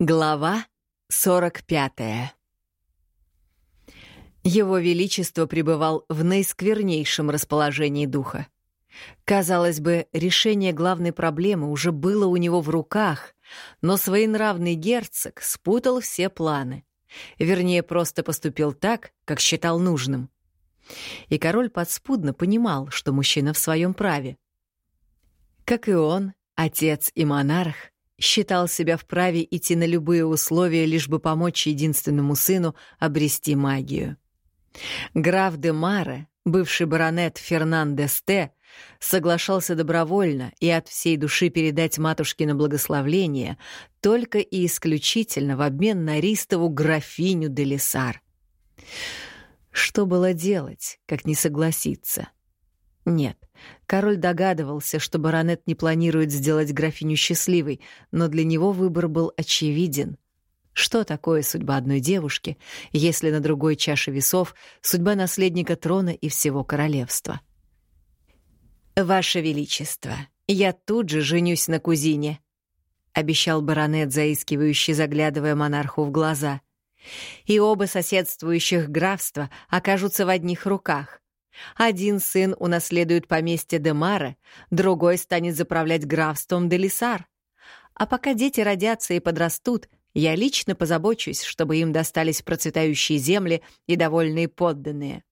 Глава 45 Его Величество пребывал в наисквернейшем расположении духа. Казалось бы, решение главной проблемы уже было у него в руках, но своенравный герцог спутал все планы. Вернее, просто поступил так, как считал нужным. И король подспудно понимал, что мужчина в своем праве. Как и он, отец и монарх — считал себя вправе идти на любые условия, лишь бы помочь единственному сыну обрести магию. Граф де Маре, бывший баронет Фернан де Сте, соглашался добровольно и от всей души передать матушке на благословление только и исключительно в обмен на Ристову графиню де Лисар. Что было делать, как не согласиться? Нет, король догадывался, что баронет не планирует сделать графиню счастливой, но для него выбор был очевиден. Что такое судьба одной девушки, если на другой чаше весов судьба наследника трона и всего королевства? «Ваше Величество, я тут же женюсь на кузине», — обещал баронет, заискивающий, заглядывая монарху в глаза. «И оба соседствующих графства окажутся в одних руках. Один сын унаследует поместье Демара, другой станет заправлять графством Делисар. А пока дети родятся и подрастут, я лично позабочусь, чтобы им достались процветающие земли и довольные подданные.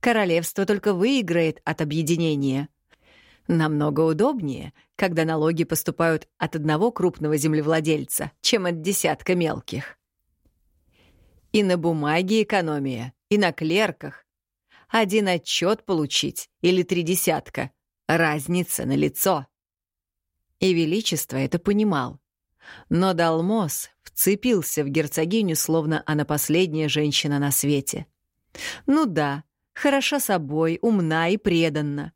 Королевство только выиграет от объединения. Намного удобнее, когда налоги поступают от одного крупного землевладельца, чем от десятка мелких. И на бумаге экономия, и на клерках, один отчет получить или три десятка. Разница на лицо. И Величество это понимал. Но Далмос вцепился в герцогиню, словно она последняя женщина на свете. Ну да, хороша собой, умна и преданна.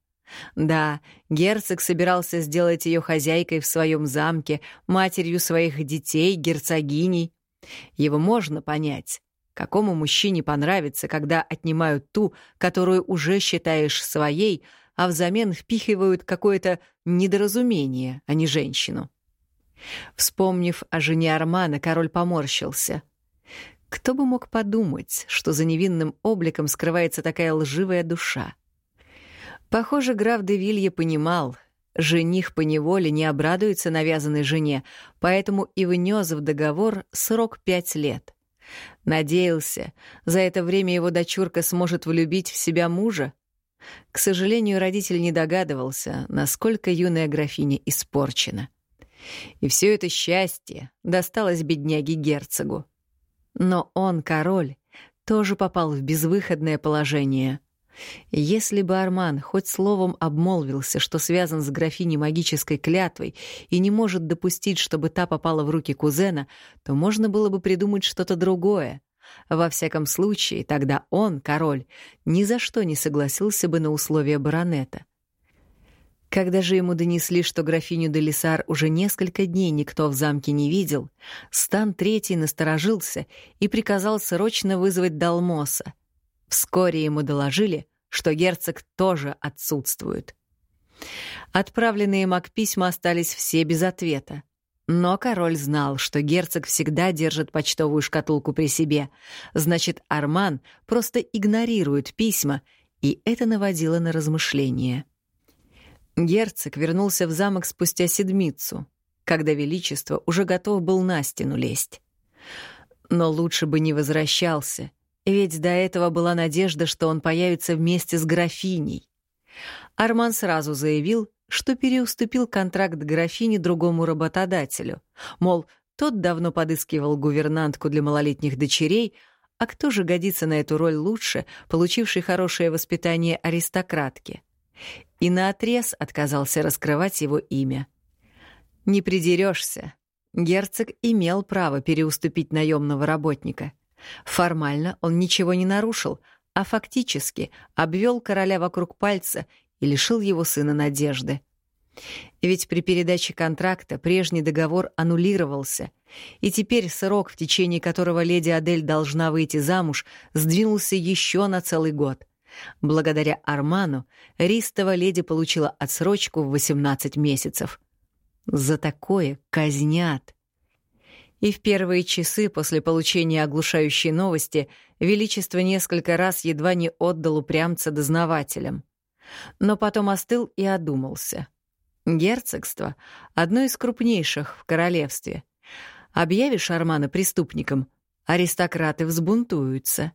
Да, герцог собирался сделать ее хозяйкой в своем замке, матерью своих детей, герцогиней. Его можно понять. Какому мужчине понравится, когда отнимают ту, которую уже считаешь своей, а взамен впихивают какое-то недоразумение, а не женщину? Вспомнив о жене Армана, король поморщился. Кто бы мог подумать, что за невинным обликом скрывается такая лживая душа? Похоже, граф де Вилье понимал, жених по неволе не обрадуется навязанной жене, поэтому и внес в договор срок пять лет. Надеялся, за это время его дочурка сможет влюбить в себя мужа. К сожалению, родитель не догадывался, насколько юная графиня испорчена. И все это счастье досталось бедняге-герцогу. Но он, король, тоже попал в безвыходное положение. Если бы Арман хоть словом обмолвился, что связан с графиней магической клятвой и не может допустить, чтобы та попала в руки кузена, то можно было бы придумать что-то другое. Во всяком случае, тогда он, король, ни за что не согласился бы на условия баронета. Когда же ему донесли, что графиню де Лисар уже несколько дней никто в замке не видел, Стан Третий насторожился и приказал срочно вызвать Далмоса — Вскоре ему доложили, что герцог тоже отсутствует. Отправленные маг письма остались все без ответа. Но король знал, что герцог всегда держит почтовую шкатулку при себе. Значит, Арман просто игнорирует письма, и это наводило на размышления. Герцог вернулся в замок спустя седмицу, когда Величество уже готов был на стену лезть. Но лучше бы не возвращался — ведь до этого была надежда, что он появится вместе с графиней. Арман сразу заявил, что переуступил контракт графини другому работодателю. Мол, тот давно подыскивал гувернантку для малолетних дочерей, а кто же годится на эту роль лучше, получивший хорошее воспитание аристократки? И наотрез отказался раскрывать его имя. Не придерешься. Герцог имел право переуступить наемного работника — Формально он ничего не нарушил, а фактически обвел короля вокруг пальца и лишил его сына надежды. Ведь при передаче контракта прежний договор аннулировался, и теперь срок, в течение которого леди Адель должна выйти замуж, сдвинулся еще на целый год. Благодаря Арману Ристова леди получила отсрочку в 18 месяцев. За такое казнят. И в первые часы после получения оглушающей новости Величество несколько раз едва не отдал упрямца дознавателям. Но потом остыл и одумался. Герцогство — одно из крупнейших в королевстве. Объявишь Армана преступником, аристократы взбунтуются.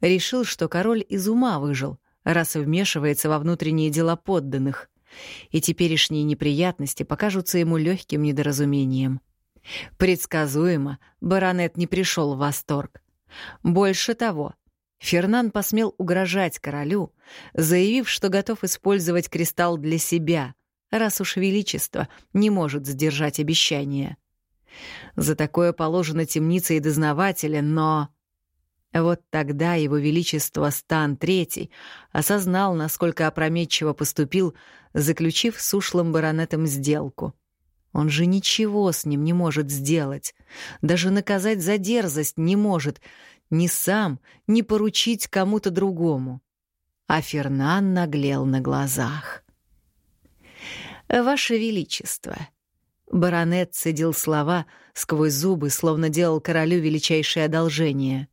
Решил, что король из ума выжил, раз вмешивается во внутренние дела подданных, и теперешние неприятности покажутся ему легким недоразумением. Предсказуемо, баронет не пришел в восторг. Больше того, Фернан посмел угрожать королю, заявив, что готов использовать кристалл для себя, раз уж величество не может сдержать обещания. За такое положено темница и дознавателя, но... Вот тогда его величество Стан Третий осознал, насколько опрометчиво поступил, заключив с ушлым баронетом сделку. Он же ничего с ним не может сделать, даже наказать за дерзость не может, ни сам, ни поручить кому-то другому. А Фернан наглел на глазах. «Ваше Величество!» Баронет цедил слова сквозь зубы, словно делал королю величайшее одолжение.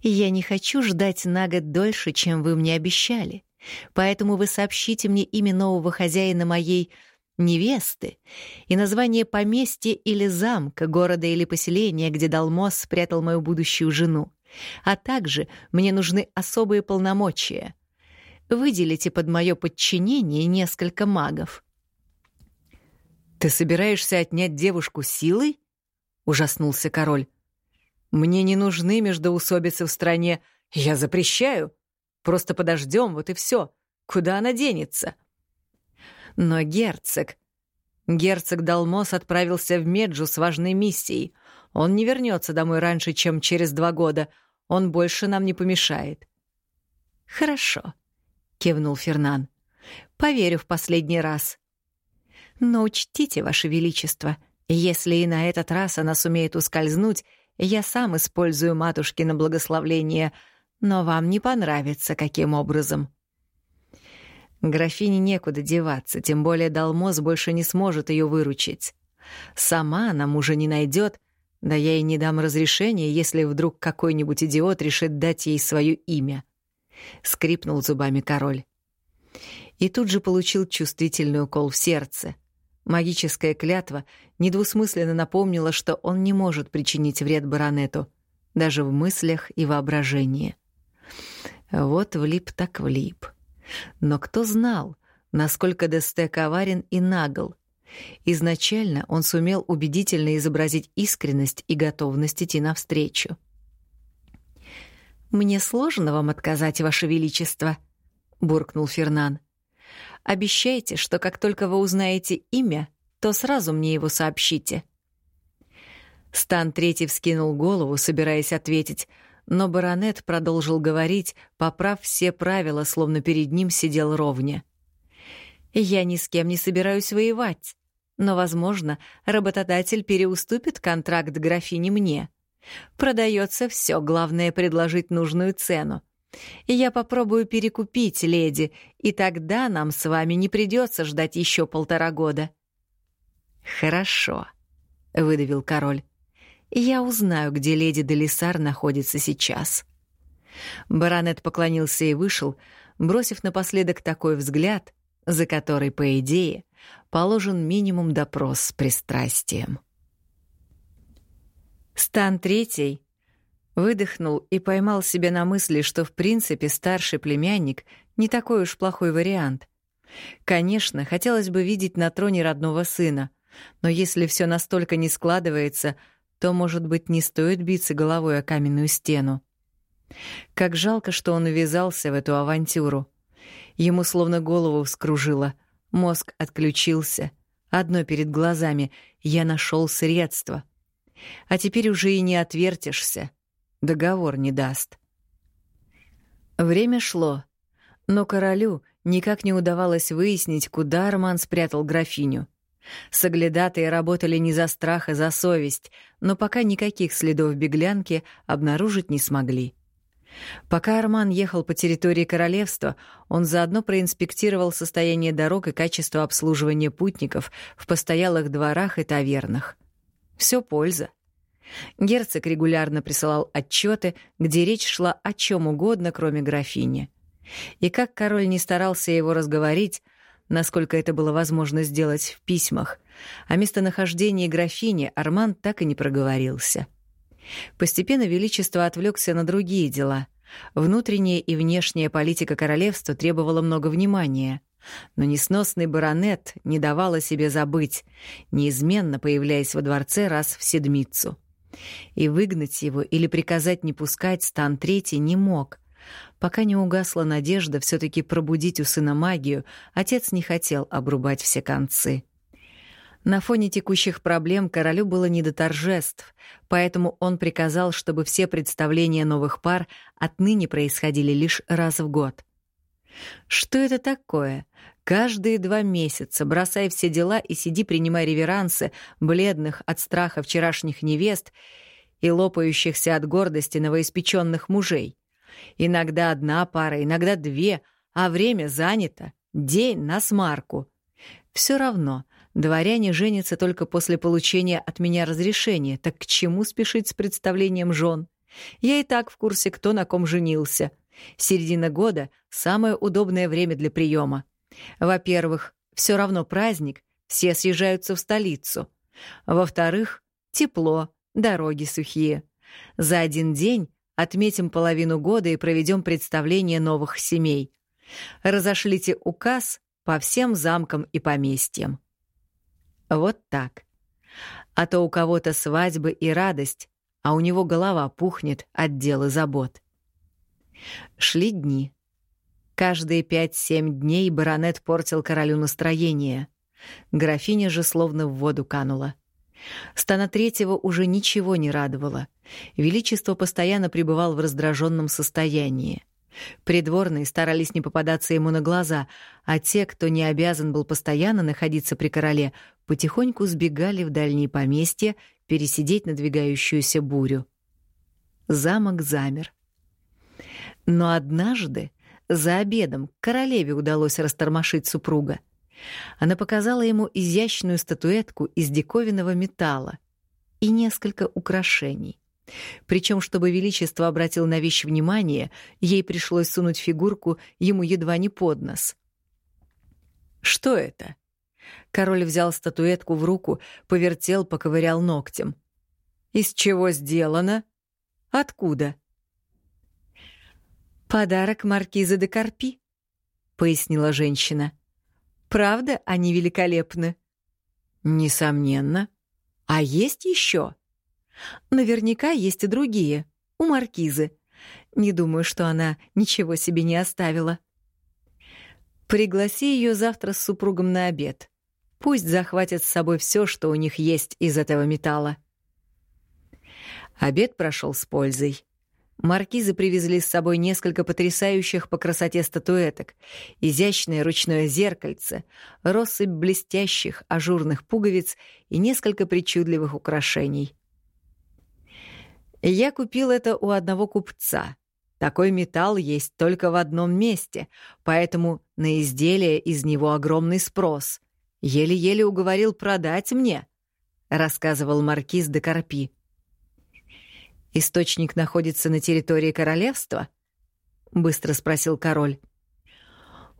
«Я не хочу ждать на год дольше, чем вы мне обещали, поэтому вы сообщите мне имя нового хозяина моей невесты и название поместья или замка, города или поселения, где Далмос спрятал мою будущую жену. А также мне нужны особые полномочия. Выделите под мое подчинение несколько магов. «Ты собираешься отнять девушку силой?» — ужаснулся король. «Мне не нужны междоусобицы в стране. Я запрещаю. Просто подождем, вот и все. Куда она денется?» Но герцог... Герцог Далмос отправился в Меджу с важной миссией. Он не вернется домой раньше, чем через два года. Он больше нам не помешает. «Хорошо», — кивнул Фернан. «Поверю в последний раз. Но учтите, Ваше Величество, если и на этот раз она сумеет ускользнуть, я сам использую матушкино благословление, но вам не понравится, каким образом». Графине некуда деваться, тем более Далмос больше не сможет ее выручить. Сама она мужа не найдет, да я ей не дам разрешения, если вдруг какой-нибудь идиот решит дать ей свое имя. Скрипнул зубами король. И тут же получил чувствительный укол в сердце. Магическая клятва недвусмысленно напомнила, что он не может причинить вред баронету, даже в мыслях и воображении. Вот влип так влип. Но кто знал, насколько Десте коварен и нагл? Изначально он сумел убедительно изобразить искренность и готовность идти навстречу. «Мне сложно вам отказать, Ваше Величество», — буркнул Фернан. «Обещайте, что как только вы узнаете имя, то сразу мне его сообщите». Стан Третий вскинул голову, собираясь ответить, но баронет продолжил говорить, поправ все правила, словно перед ним сидел ровня. «Я ни с кем не собираюсь воевать, но, возможно, работодатель переуступит контракт графине мне. Продается все, главное — предложить нужную цену. Я попробую перекупить леди, и тогда нам с вами не придется ждать еще полтора года». «Хорошо», — выдавил король. Я узнаю, где леди Делисар находится сейчас. Баронет поклонился и вышел, бросив напоследок такой взгляд, за который, по идее, положен минимум допрос с пристрастием. Стан Третий выдохнул и поймал себя на мысли, что в принципе старший племянник не такой уж плохой вариант. Конечно, хотелось бы видеть на троне родного сына, но если все настолько не складывается, то, может быть, не стоит биться головой о каменную стену. Как жалко, что он ввязался в эту авантюру. Ему словно голову вскружило, мозг отключился. Одно перед глазами — я нашел средство. А теперь уже и не отвертишься. Договор не даст. Время шло, но королю никак не удавалось выяснить, куда Арман спрятал графиню. Соглядатые работали не за страх, а за совесть, но пока никаких следов беглянки обнаружить не смогли. Пока Арман ехал по территории королевства, он заодно проинспектировал состояние дорог и качество обслуживания путников в постоялых дворах и тавернах. Все польза. Герцог регулярно присылал отчеты, где речь шла о чем угодно, кроме графини. И как король не старался его разговорить, насколько это было возможно сделать в письмах, о местонахождении графини Арман так и не проговорился. Постепенно Величество отвлекся на другие дела. Внутренняя и внешняя политика королевства требовала много внимания — но несносный баронет не давал о себе забыть, неизменно появляясь во дворце раз в седмицу. И выгнать его или приказать не пускать Стан Третий не мог. Пока не угасла надежда все таки пробудить у сына магию, отец не хотел обрубать все концы. На фоне текущих проблем королю было не до торжеств, поэтому он приказал, чтобы все представления новых пар отныне происходили лишь раз в год. Что это такое? Каждые два месяца бросай все дела и сиди, принимай реверансы бледных от страха вчерашних невест и лопающихся от гордости новоиспеченных мужей. Иногда одна пара, иногда две, а время занято. День на смарку. Все равно, дворяне женятся только после получения от меня разрешения, так к чему спешить с представлением жен? Я и так в курсе, кто на ком женился. Середина года — самое удобное время для приема. Во-первых, все равно праздник, все съезжаются в столицу. Во-вторых, тепло, дороги сухие. За один день отметим половину года и проведем представление новых семей. Разошлите указ по всем замкам и поместьям. Вот так. А то у кого-то свадьбы и радость, а у него голова пухнет от дел и забот. Шли дни. Каждые пять-семь дней баронет портил королю настроение. Графиня же словно в воду канула. Стана третьего уже ничего не радовало. Величество постоянно пребывал в раздраженном состоянии. Придворные старались не попадаться ему на глаза, а те, кто не обязан был постоянно находиться при короле, потихоньку сбегали в дальние поместья пересидеть надвигающуюся бурю. Замок замер. Но однажды за обедом королеве удалось растормошить супруга. Она показала ему изящную статуэтку из диковинного металла и несколько украшений. Причем, чтобы Величество обратил на вещь внимание, ей пришлось сунуть фигурку ему едва не под нос. «Что это?» Король взял статуэтку в руку, повертел, поковырял ногтем. «Из чего сделано? Откуда?» «Подарок маркиза де Карпи», — пояснила женщина. «Правда, они великолепны?» «Несомненно. А есть еще?» «Наверняка есть и другие. У маркизы. Не думаю, что она ничего себе не оставила». «Пригласи ее завтра с супругом на обед. Пусть захватят с собой все, что у них есть из этого металла». Обед прошел с пользой. Маркизы привезли с собой несколько потрясающих по красоте статуэток, изящное ручное зеркальце, россыпь блестящих ажурных пуговиц и несколько причудливых украшений. Я купил это у одного купца. Такой металл есть только в одном месте, поэтому на изделие из него огромный спрос. Еле-еле уговорил продать мне, — рассказывал маркиз де Карпи. Источник находится на территории королевства? Быстро спросил король.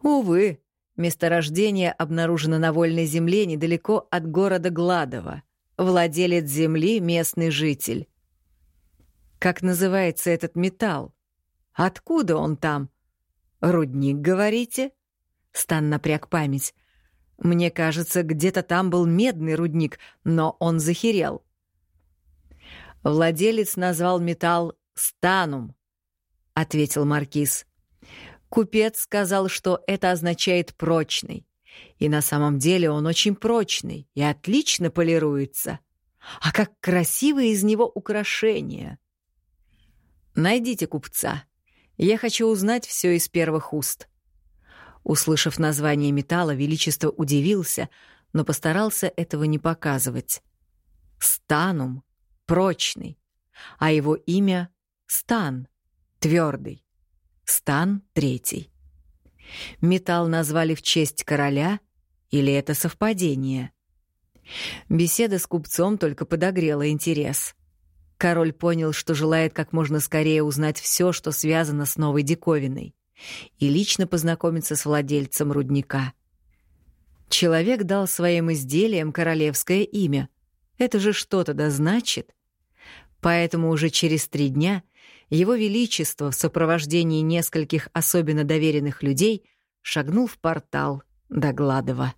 Увы, месторождение обнаружено на вольной земле недалеко от города Гладово. Владелец земли — местный житель. Как называется этот металл? Откуда он там? Рудник, говорите? Стан напряг память. Мне кажется, где-то там был медный рудник, но он захерел. Владелец назвал металл «станум», — ответил маркиз. Купец сказал, что это означает «прочный». И на самом деле он очень прочный и отлично полируется. А как красивые из него украшения! Найдите купца. Я хочу узнать все из первых уст. Услышав название металла, Величество удивился, но постарался этого не показывать. Станум прочный, а его имя — Стан, твердый. Стан третий. Металл назвали в честь короля или это совпадение? Беседа с купцом только подогрела интерес. Король понял, что желает как можно скорее узнать все, что связано с новой диковиной, и лично познакомиться с владельцем рудника. Человек дал своим изделиям королевское имя. Это же что-то да значит. Поэтому уже через три дня его Величество в сопровождении нескольких особенно доверенных людей шагнул в портал до Гладова.